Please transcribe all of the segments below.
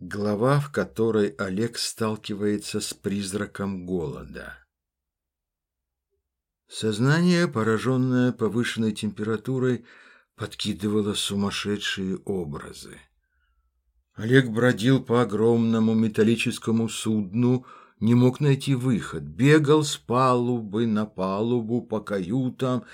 Глава, в которой Олег сталкивается с призраком голода. Сознание, пораженное повышенной температурой, подкидывало сумасшедшие образы. Олег бродил по огромному металлическому судну, не мог найти выход, бегал с палубы на палубу по каютам,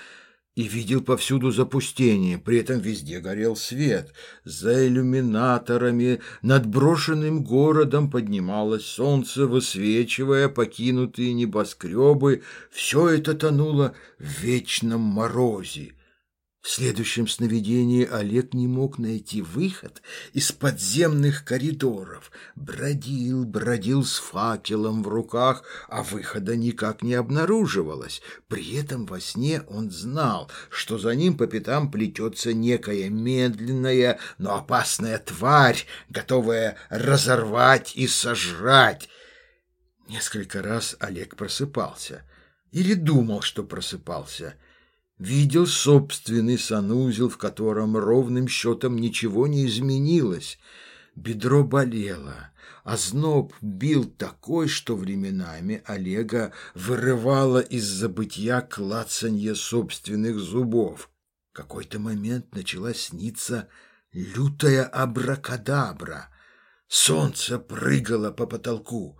и видел повсюду запустение, при этом везде горел свет. За иллюминаторами над брошенным городом поднималось солнце, высвечивая покинутые небоскребы. Все это тонуло в вечном морозе. В следующем сновидении Олег не мог найти выход из подземных коридоров. Бродил, бродил с факелом в руках, а выхода никак не обнаруживалось. При этом во сне он знал, что за ним по пятам плетется некая медленная, но опасная тварь, готовая разорвать и сожрать. Несколько раз Олег просыпался. Или думал, что просыпался – видел собственный санузел, в котором ровным счетом ничего не изменилось. Бедро болело, а зноб бил такой, что временами Олега вырывало из забытья клацанье собственных зубов. В какой-то момент начала сниться лютая абракадабра. Солнце прыгало по потолку.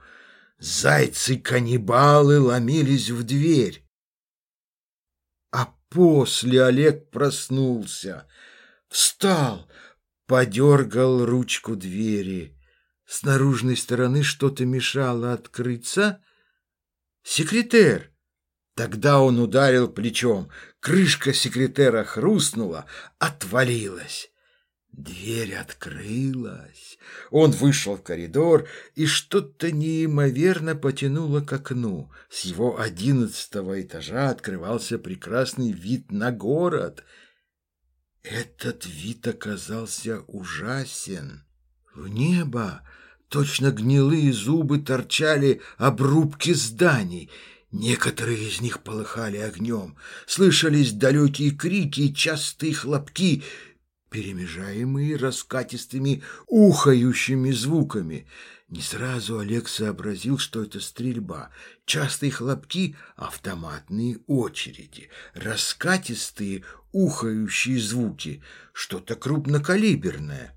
Зайцы-каннибалы ломились в дверь. После Олег проснулся, встал, подергал ручку двери. С наружной стороны что-то мешало открыться. Секретер. Тогда он ударил плечом. Крышка секретера хрустнула, отвалилась. Дверь открылась. Он вышел в коридор, и что-то неимоверно потянуло к окну. С его одиннадцатого этажа открывался прекрасный вид на город. Этот вид оказался ужасен. В небо точно гнилые зубы торчали обрубки зданий. Некоторые из них полыхали огнем. Слышались далекие крики и частые хлопки — перемежаемые раскатистыми ухающими звуками. Не сразу Олег сообразил, что это стрельба. Частые хлопки — автоматные очереди. Раскатистые ухающие звуки — что-то крупнокалиберное.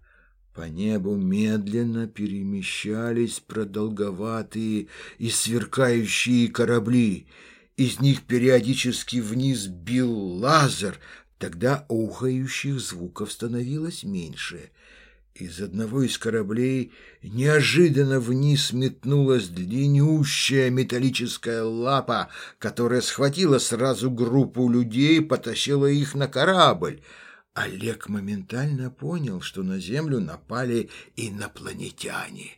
По небу медленно перемещались продолговатые и сверкающие корабли. Из них периодически вниз бил лазер, Тогда ухающих звуков становилось меньше. Из одного из кораблей неожиданно вниз метнулась длиннющая металлическая лапа, которая схватила сразу группу людей и потащила их на корабль. Олег моментально понял, что на Землю напали инопланетяне.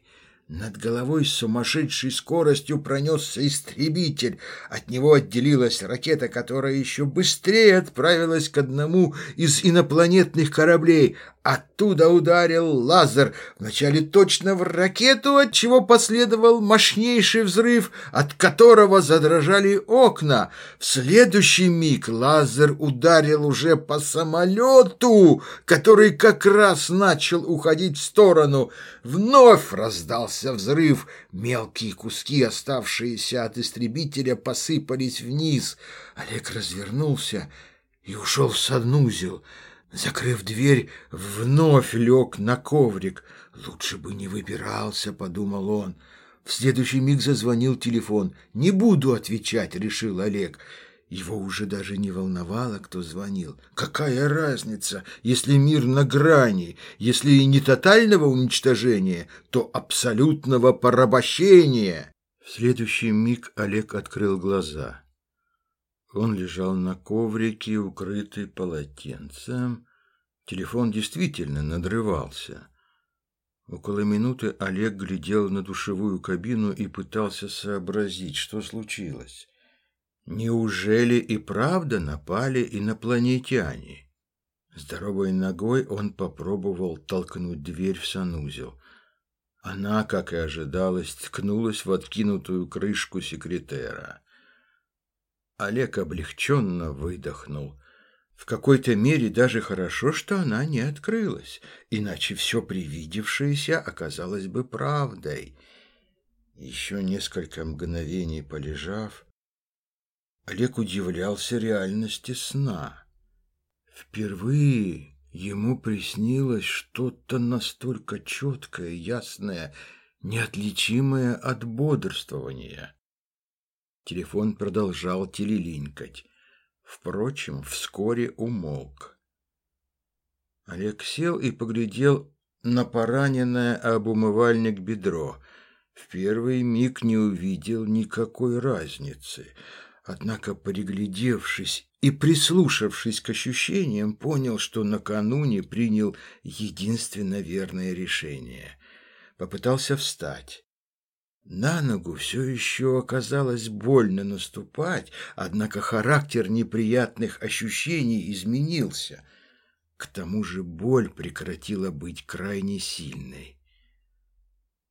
Над головой с сумасшедшей скоростью пронесся истребитель. От него отделилась ракета, которая еще быстрее отправилась к одному из инопланетных кораблей. Оттуда ударил лазер, вначале точно в ракету, от чего последовал мощнейший взрыв, от которого задрожали окна. В следующий миг лазер ударил уже по самолету, который как раз начал уходить в сторону. Вновь раздался взрыв. Мелкие куски, оставшиеся от истребителя, посыпались вниз. Олег развернулся и ушел в санузел. Закрыв дверь, вновь лег на коврик. «Лучше бы не выбирался», — подумал он. В следующий миг зазвонил телефон. «Не буду отвечать», — решил Олег. Его уже даже не волновало, кто звонил. Какая разница, если мир на грани, если и не тотального уничтожения, то абсолютного порабощения? В следующий миг Олег открыл глаза. Он лежал на коврике, укрытый полотенцем. Телефон действительно надрывался. Около минуты Олег глядел на душевую кабину и пытался сообразить, что случилось. Неужели и правда напали инопланетяне? Здоровой ногой он попробовал толкнуть дверь в санузел. Она, как и ожидалось, ткнулась в откинутую крышку секретера. Олег облегченно выдохнул. В какой-то мере даже хорошо, что она не открылась, иначе все привидевшееся оказалось бы правдой. Еще несколько мгновений полежав, Олег удивлялся реальности сна. Впервые ему приснилось что-то настолько четкое, ясное, неотличимое от бодрствования. Телефон продолжал телелинкать. Впрочем, вскоре умолк. Олег сел и поглядел на пораненное об умывальник бедро. В первый миг не увидел никакой разницы. Однако, приглядевшись и прислушавшись к ощущениям, понял, что накануне принял единственно верное решение. Попытался встать. На ногу все еще оказалось больно наступать, однако характер неприятных ощущений изменился. К тому же боль прекратила быть крайне сильной.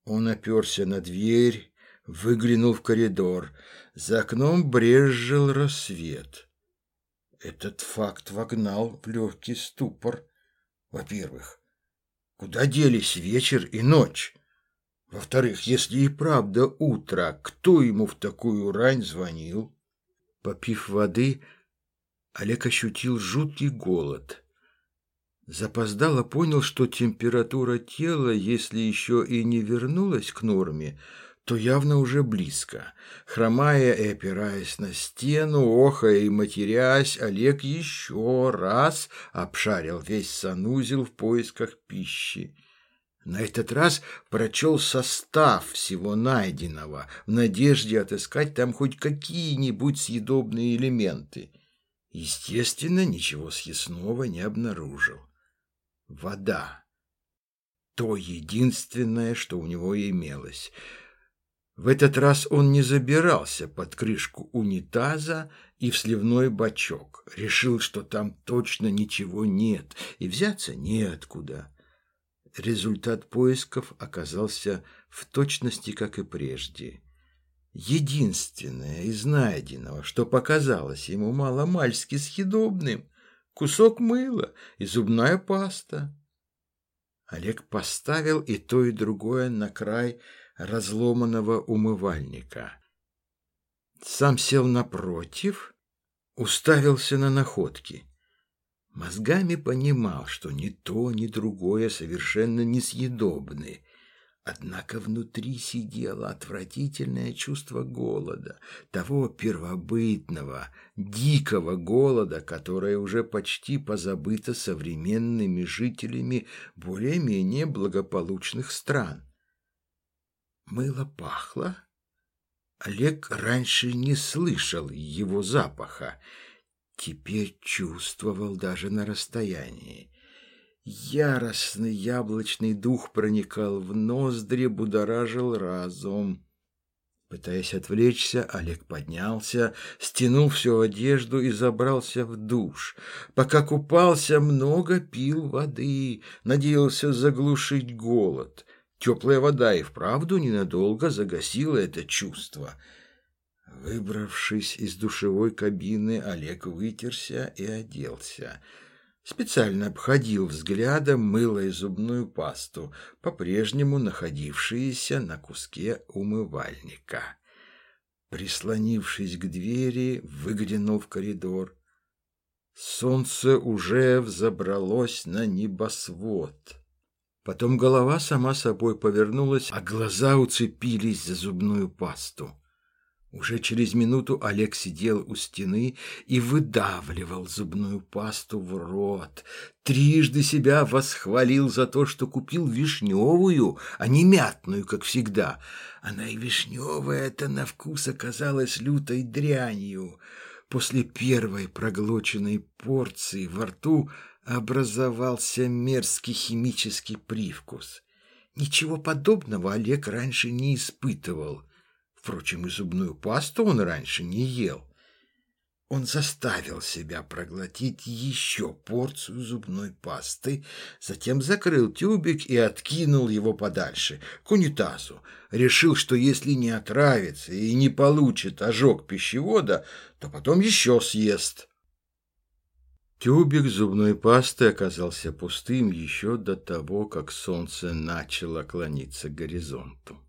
Он оперся на дверь, выглянул в коридор. За окном брезжил рассвет. Этот факт вогнал в легкий ступор. Во-первых, куда делись вечер и ночь? Во-вторых, если и правда утро, кто ему в такую рань звонил? Попив воды, Олег ощутил жуткий голод. Запоздало понял, что температура тела, если еще и не вернулась к норме, то явно уже близко. Хромая и опираясь на стену, охая и матерясь, Олег еще раз обшарил весь санузел в поисках пищи. На этот раз прочел состав всего найденного, в надежде отыскать там хоть какие-нибудь съедобные элементы. Естественно, ничего съестного не обнаружил. Вода. То единственное, что у него имелось. В этот раз он не забирался под крышку унитаза и в сливной бачок. Решил, что там точно ничего нет, и взяться неоткуда. Результат поисков оказался в точности, как и прежде. Единственное из найденного, что показалось ему маломальски съедобным, кусок мыла и зубная паста. Олег поставил и то, и другое на край разломанного умывальника. Сам сел напротив, уставился на находки. Мозгами понимал, что ни то, ни другое совершенно несъедобны. Однако внутри сидело отвратительное чувство голода, того первобытного, дикого голода, которое уже почти позабыто современными жителями более-менее благополучных стран. Мыло пахло. Олег раньше не слышал его запаха, теперь чувствовал даже на расстоянии. Яростный яблочный дух проникал в ноздри, будоражил разум. Пытаясь отвлечься, Олег поднялся, стянул всю одежду и забрался в душ. Пока купался, много пил воды, надеялся заглушить голод. Теплая вода и вправду ненадолго загасила это чувство — Выбравшись из душевой кабины, Олег вытерся и оделся. Специально обходил взглядом мыло и зубную пасту, по-прежнему находившиеся на куске умывальника. Прислонившись к двери, выглянул в коридор. Солнце уже взобралось на небосвод. Потом голова сама собой повернулась, а глаза уцепились за зубную пасту. Уже через минуту Олег сидел у стены и выдавливал зубную пасту в рот. Трижды себя восхвалил за то, что купил вишневую, а не мятную, как всегда. Она и вишневая-то на вкус оказалась лютой дрянью. После первой проглоченной порции во рту образовался мерзкий химический привкус. Ничего подобного Олег раньше не испытывал. Впрочем, и зубную пасту он раньше не ел. Он заставил себя проглотить еще порцию зубной пасты, затем закрыл тюбик и откинул его подальше, к унитазу. Решил, что если не отравится и не получит ожог пищевода, то потом еще съест. Тюбик зубной пасты оказался пустым еще до того, как солнце начало клониться к горизонту.